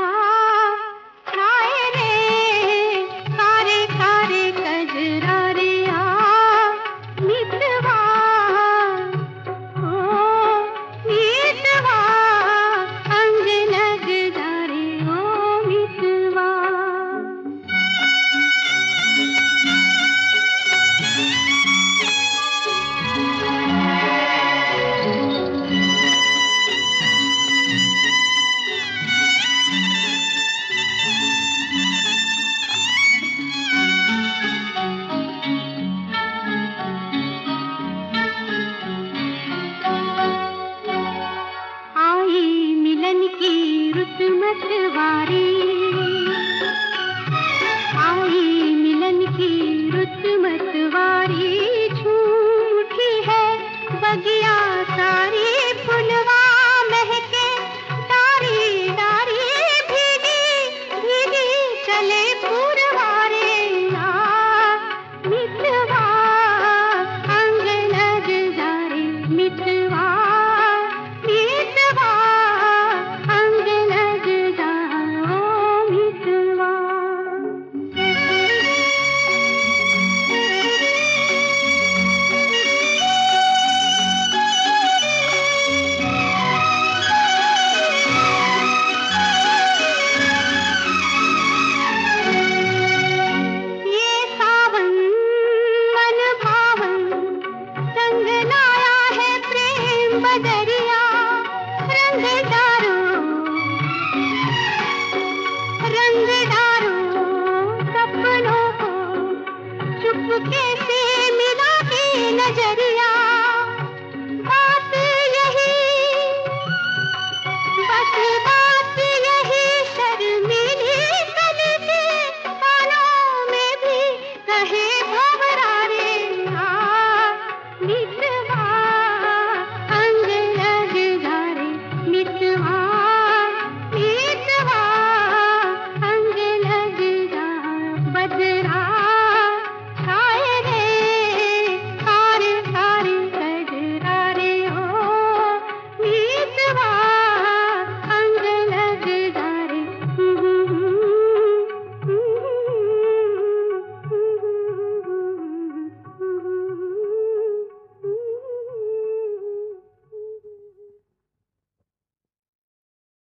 Ah. आई मिलन की ऋतु मत मिट बेटा हाँ